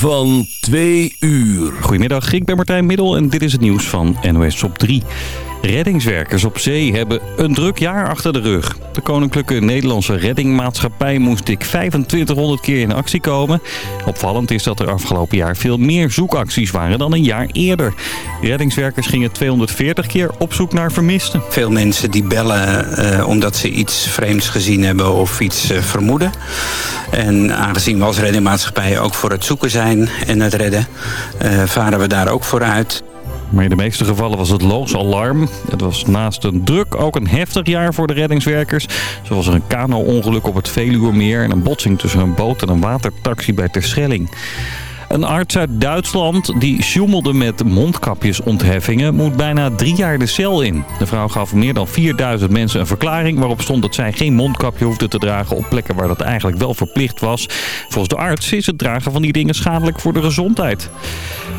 van 2 uur. Goedemiddag, ik ben Martijn Middel en dit is het nieuws van NOS op 3. Reddingswerkers op zee hebben een druk jaar achter de rug. De Koninklijke Nederlandse Reddingmaatschappij moest dik 2500 keer in actie komen. Opvallend is dat er afgelopen jaar veel meer zoekacties waren dan een jaar eerder. Reddingswerkers gingen 240 keer op zoek naar vermisten. Veel mensen die bellen uh, omdat ze iets vreemds gezien hebben of iets uh, vermoeden. En aangezien we als reddingmaatschappij ook voor het zoeken zijn en het redden, uh, varen we daar ook voor uit. Maar in de meeste gevallen was het loos alarm. Het was naast een druk ook een heftig jaar voor de reddingswerkers. Zo was er een kano-ongeluk op het Veluwemeer... en een botsing tussen een boot en een watertaxi bij Terschelling. Een arts uit Duitsland die sjoemelde met mondkapjesontheffingen moet bijna drie jaar de cel in. De vrouw gaf meer dan 4000 mensen een verklaring waarop stond dat zij geen mondkapje hoefde te dragen op plekken waar dat eigenlijk wel verplicht was. Volgens de arts is het dragen van die dingen schadelijk voor de gezondheid.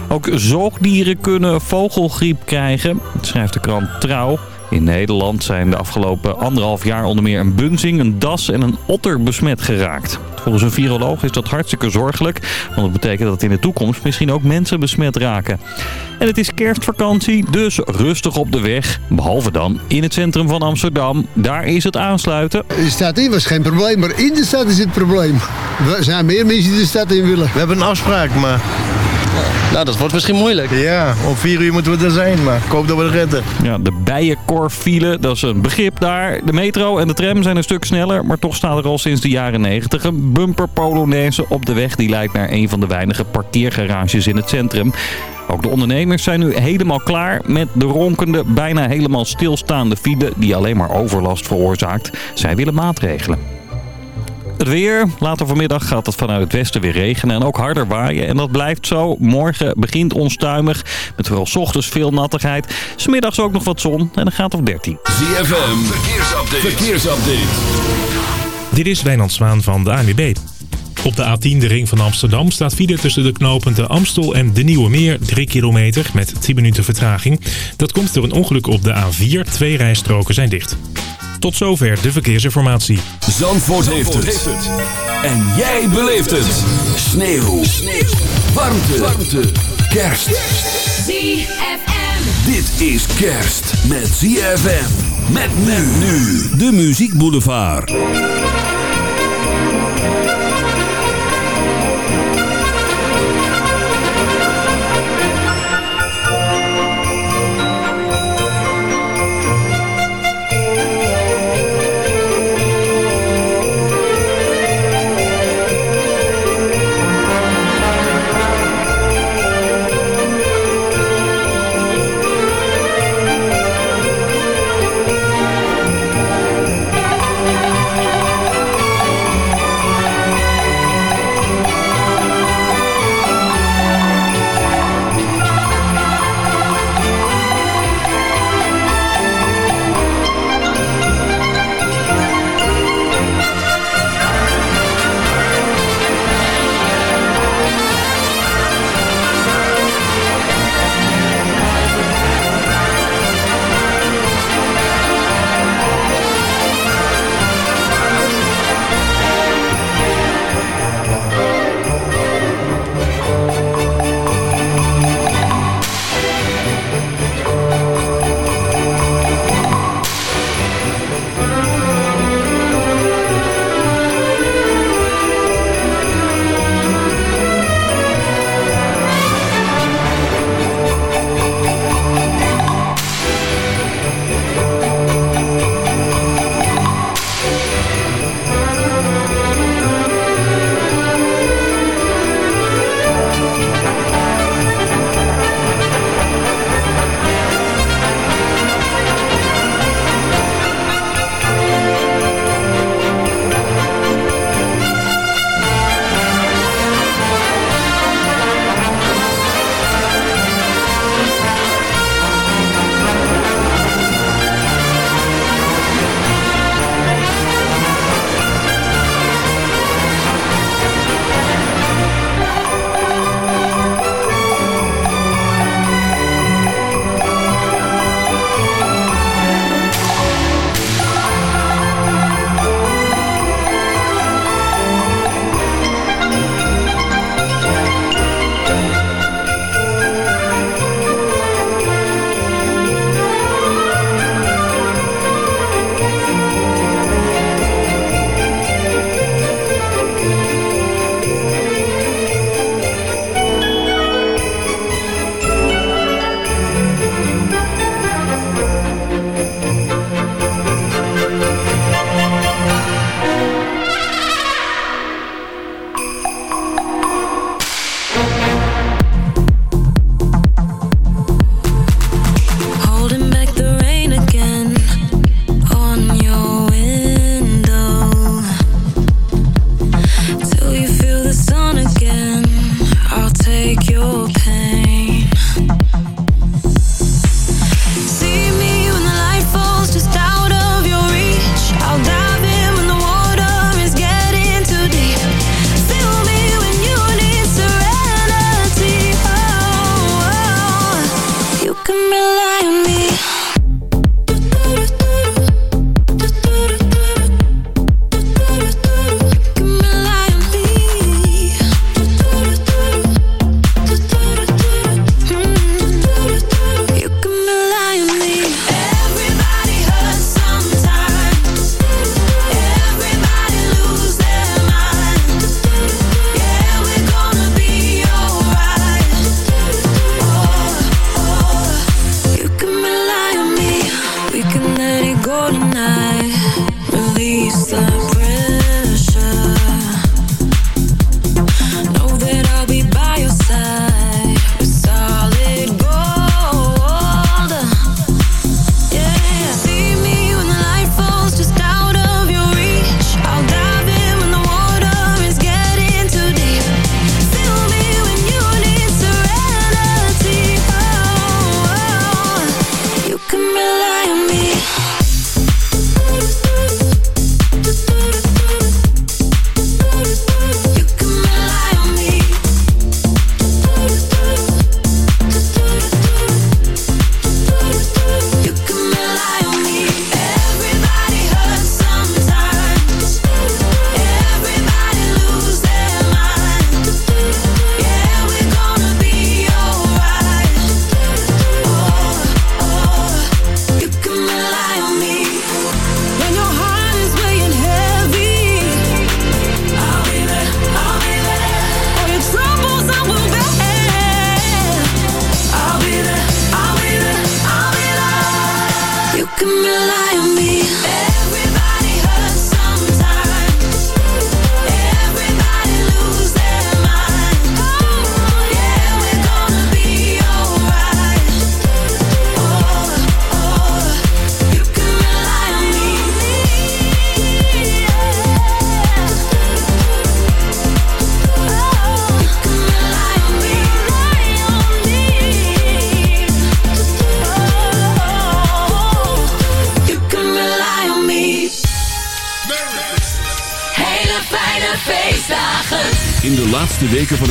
Ook zoogdieren kunnen vogelgriep krijgen, schrijft de krant Trouw. In Nederland zijn de afgelopen anderhalf jaar onder meer een bunzing, een das en een otter besmet geraakt. Volgens een viroloog is dat hartstikke zorgelijk, want het betekent dat in de toekomst misschien ook mensen besmet raken. En het is kerstvakantie, dus rustig op de weg. Behalve dan in het centrum van Amsterdam. Daar is het aansluiten. De stad in was geen probleem, maar in de stad is het probleem. Er zijn meer mensen die de stad in willen. We hebben een afspraak, maar nou, dat wordt misschien moeilijk. Ja, om vier uur moeten we er zijn, maar ik hoop dat we het redden. Ja, de bijenkorfile, dat is een begrip daar. De metro en de tram zijn een stuk sneller, maar toch staat er al sinds de jaren 90 een bumper Polonaise op de weg die leidt naar een van de weinige parkeergarages in het centrum. Ook de ondernemers zijn nu helemaal klaar met de ronkende, bijna helemaal stilstaande file die alleen maar overlast veroorzaakt. Zij willen maatregelen. Het weer. Later vanmiddag gaat het vanuit het westen weer regenen en ook harder waaien. En dat blijft zo. Morgen begint onstuimig. Met vooral s ochtends veel nattigheid. Smiddags ook nog wat zon en dan gaat het op 13. ZFM. Verkeersupdate. Verkeersupdate. Dit is Wijnand Zwaan van de ANWB. Op de A10, de ring van Amsterdam, staat file tussen de knooppunten Amstel en de Nieuwe Meer 3 kilometer met 10 minuten vertraging. Dat komt door een ongeluk op de A4. Twee rijstroken zijn dicht. Tot zover de verkeersinformatie. Zandvoort, heeft, het. En jij beleeft het. Sneeuw. Sneeuw. Warmte. Warmte. Kerst. ZFM. Dit is kerst met ZFM. Met men nu. De Muziek Boulevard.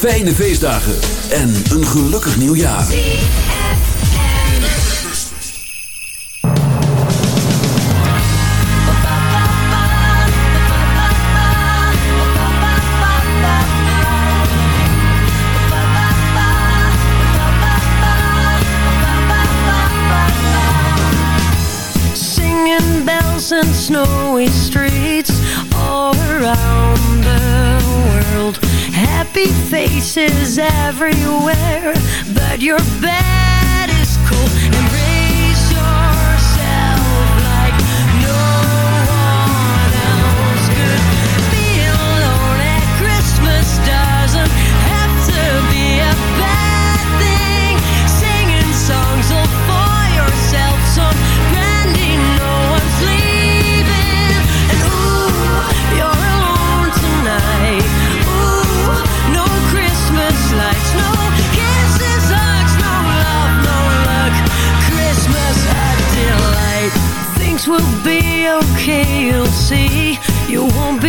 fijne feestdagen en een gelukkig nieuwjaar. Singing bells and snow Is everywhere, but you're better. be okay, you'll see. You won't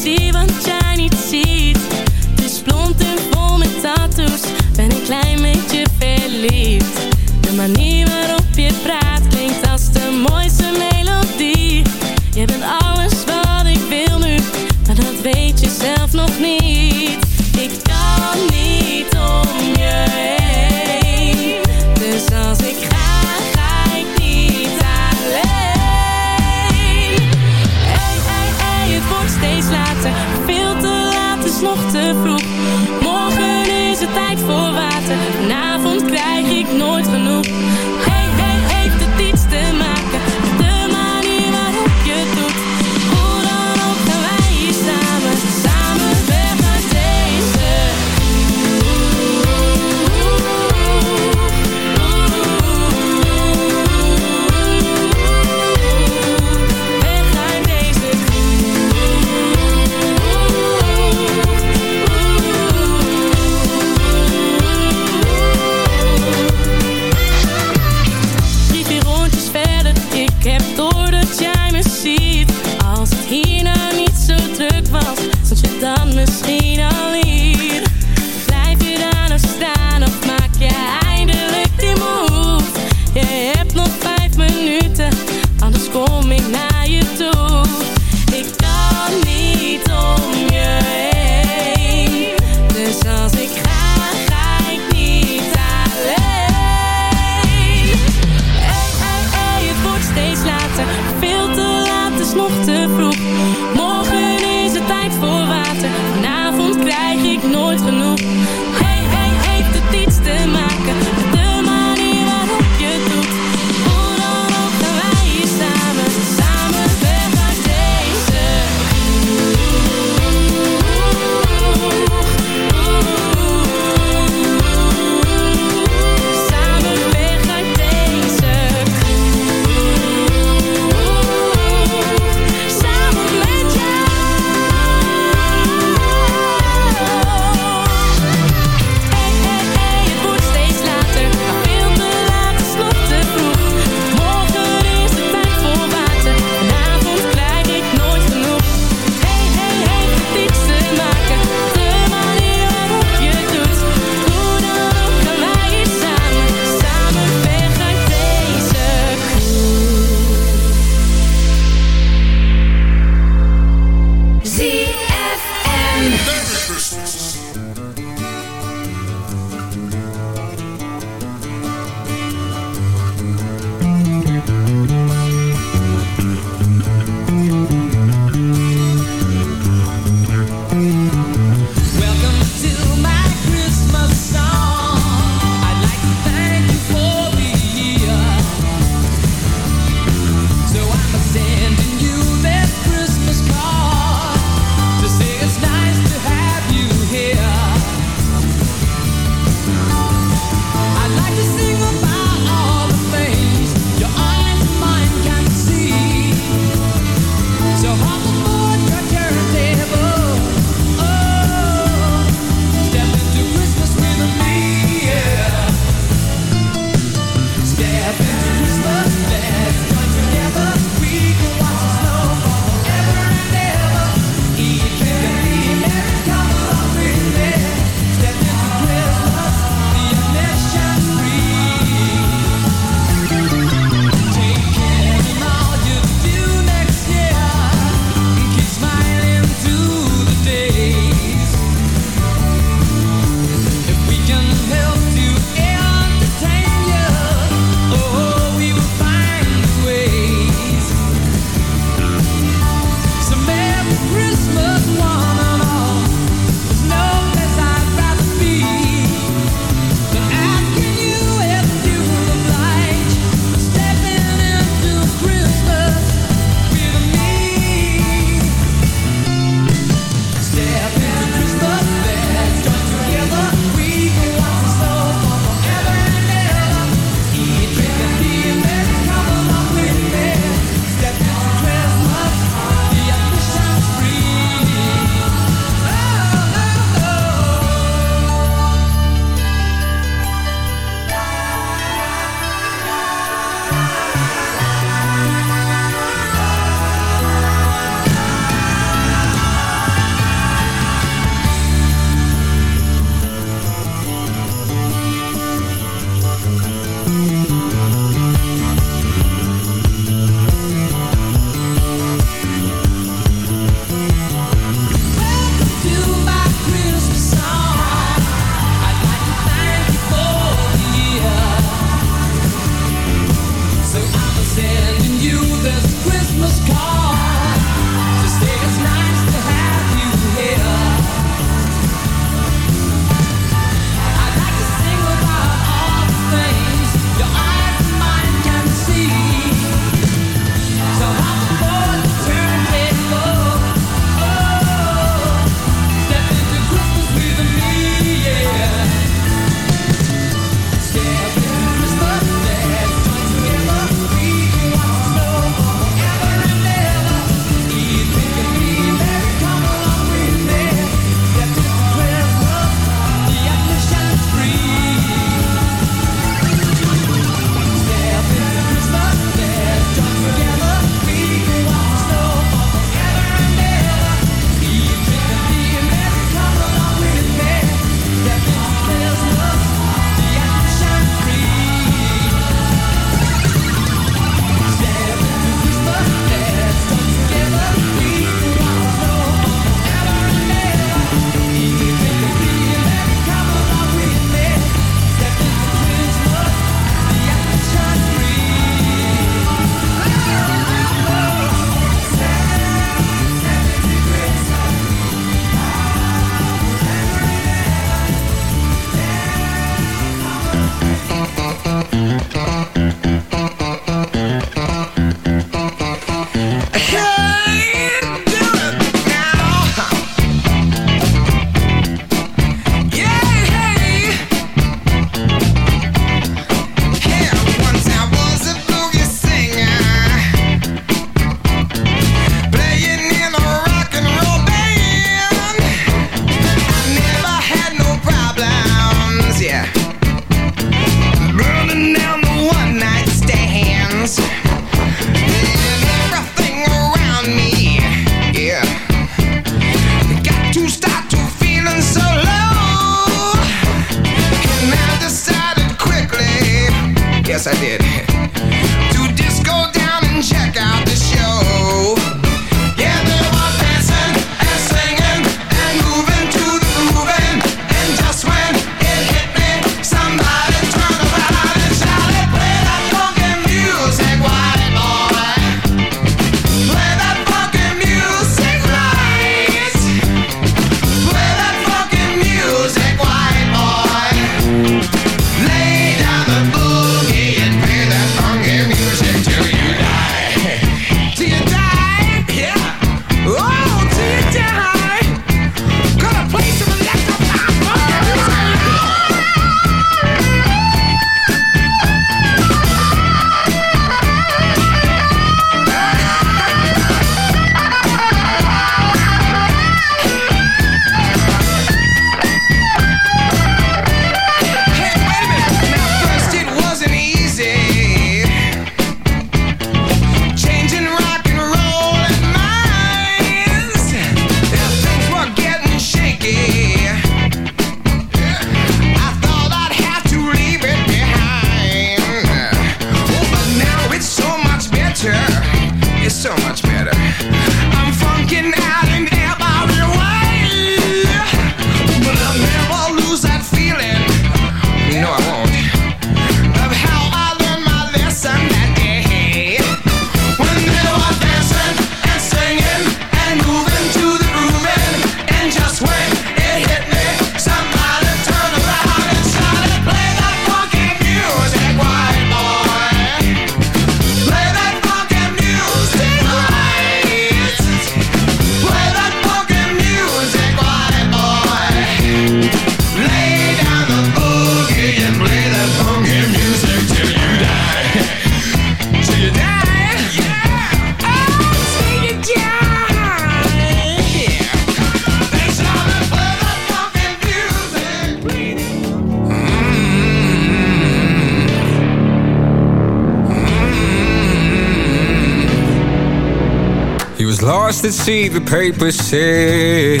the paper said.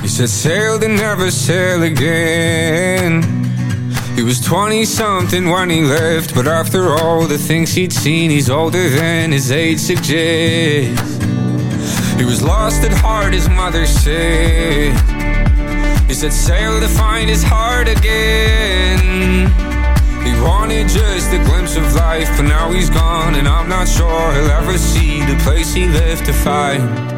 He said sail to never sail again. He was 20 something when he left, but after all the things he'd seen, he's older than his age suggests. He was lost at heart, his mother said. He said sail to find his heart again. He wanted just a glimpse of life, but now he's gone, and I'm not sure he'll ever see the place he left to find.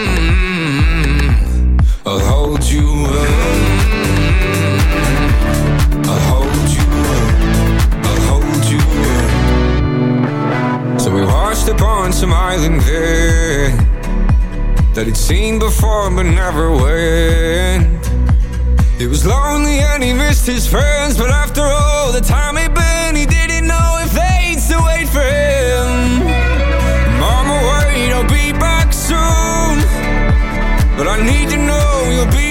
need to know you'll be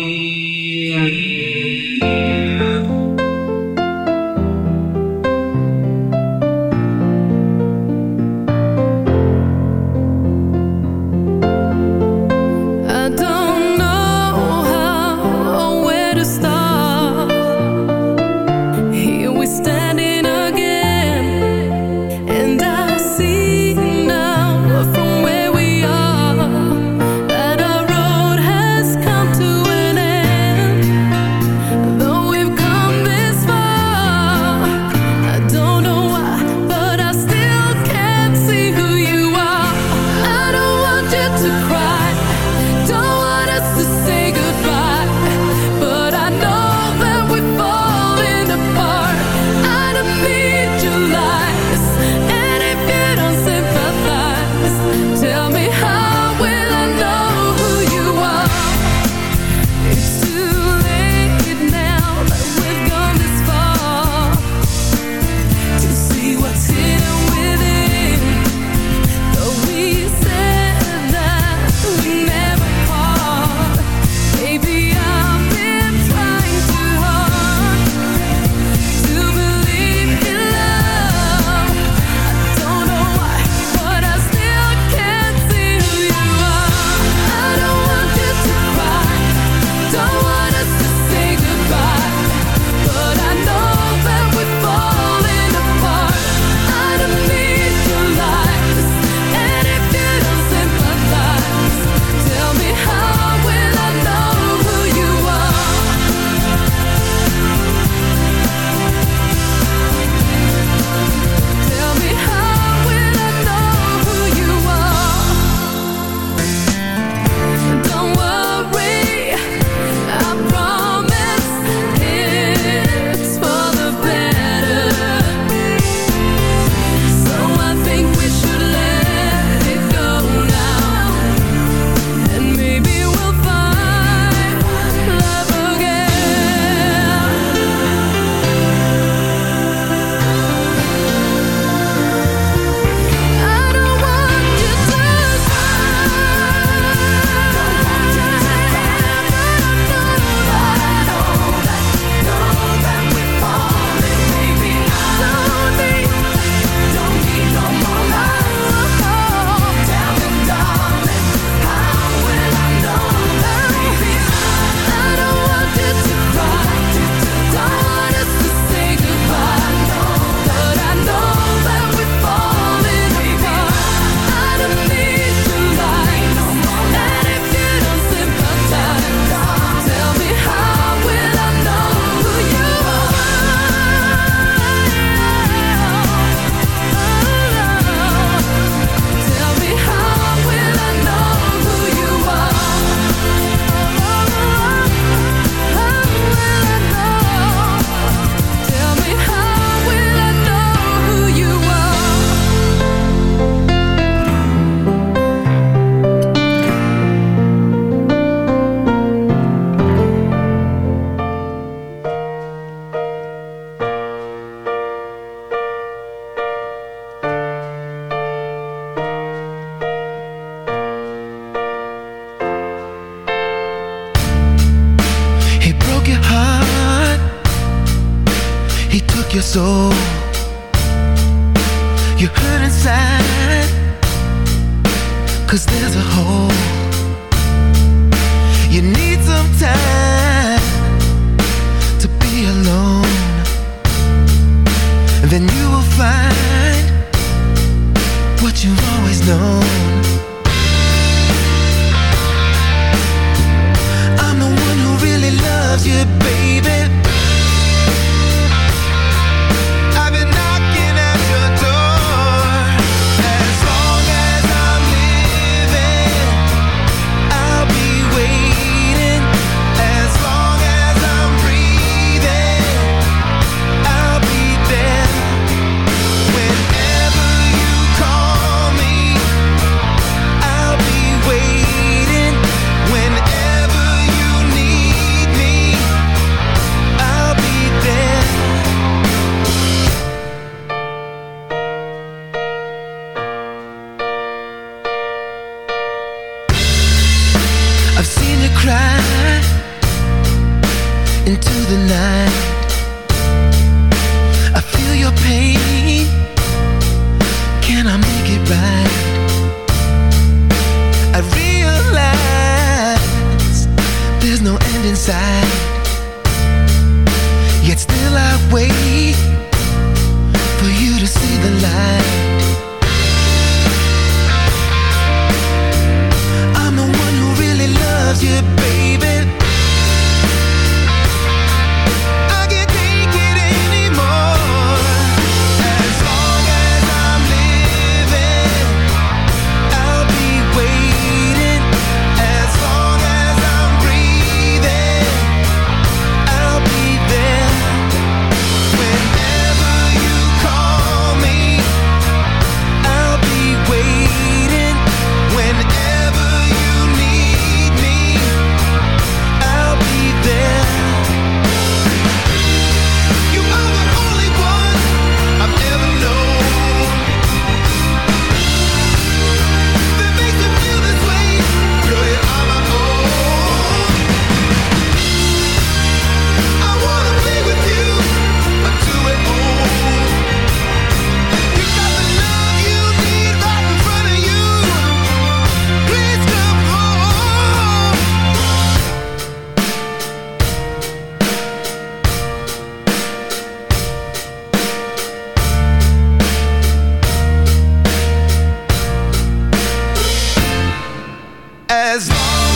As long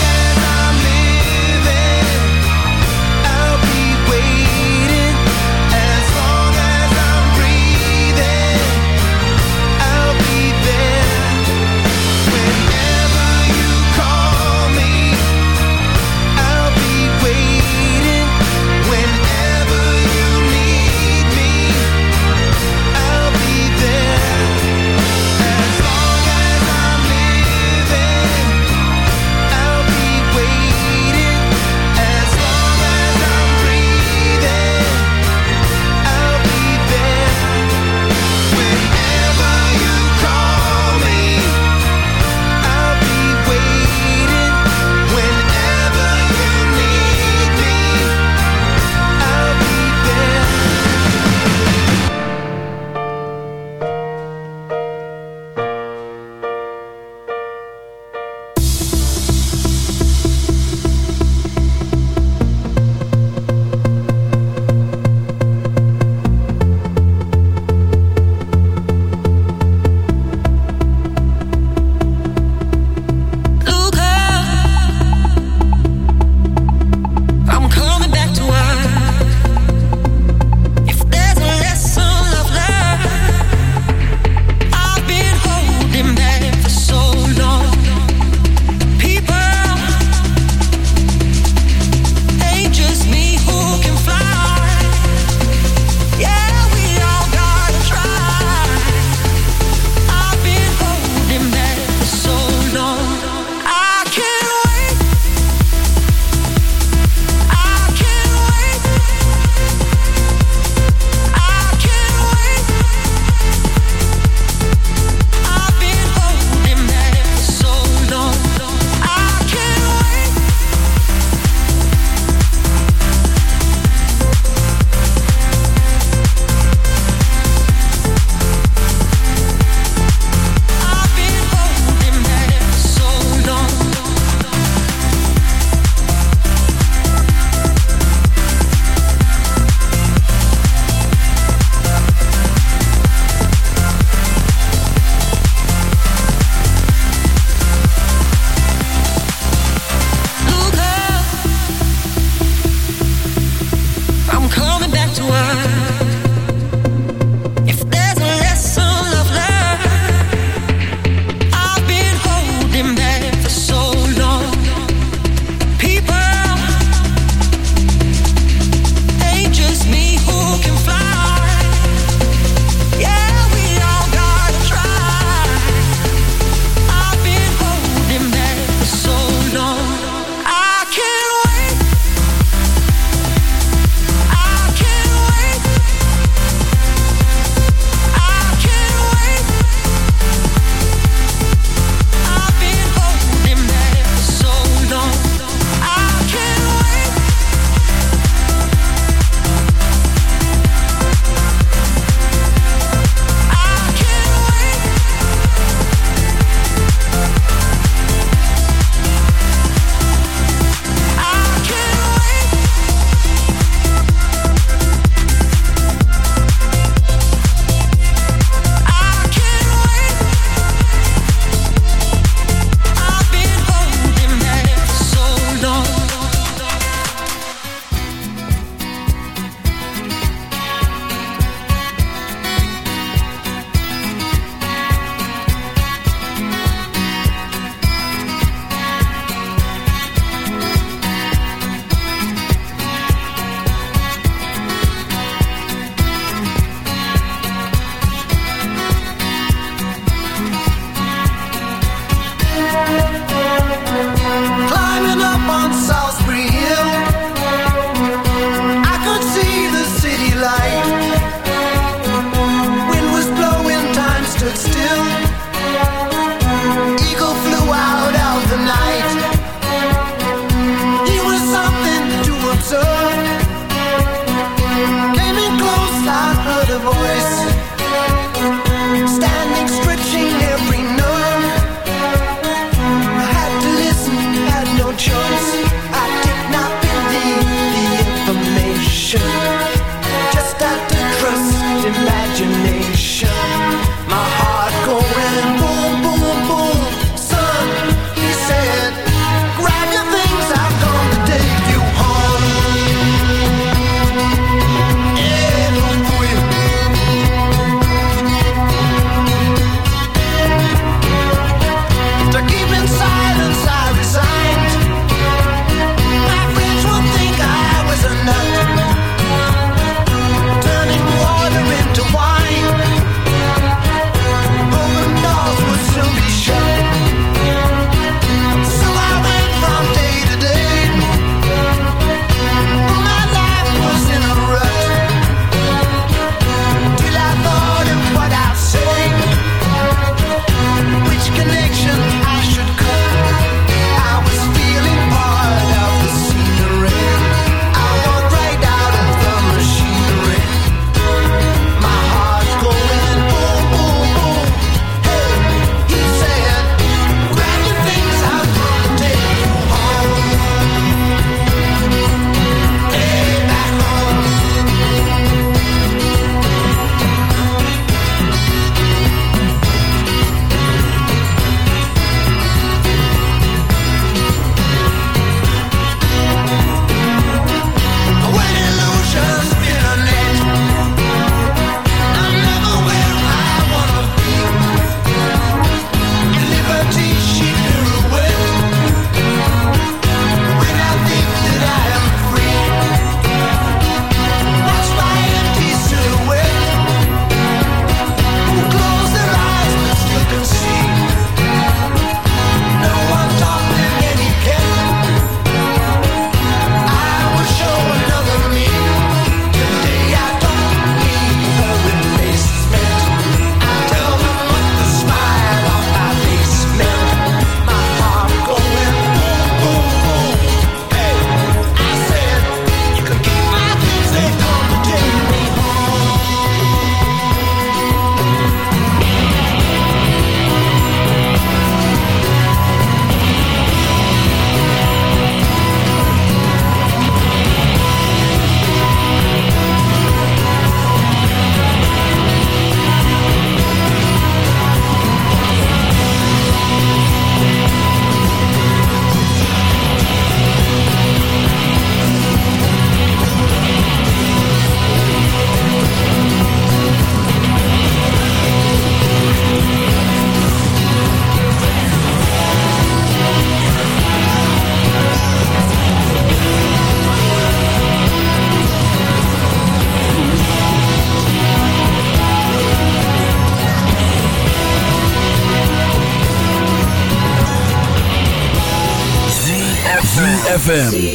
ZFM.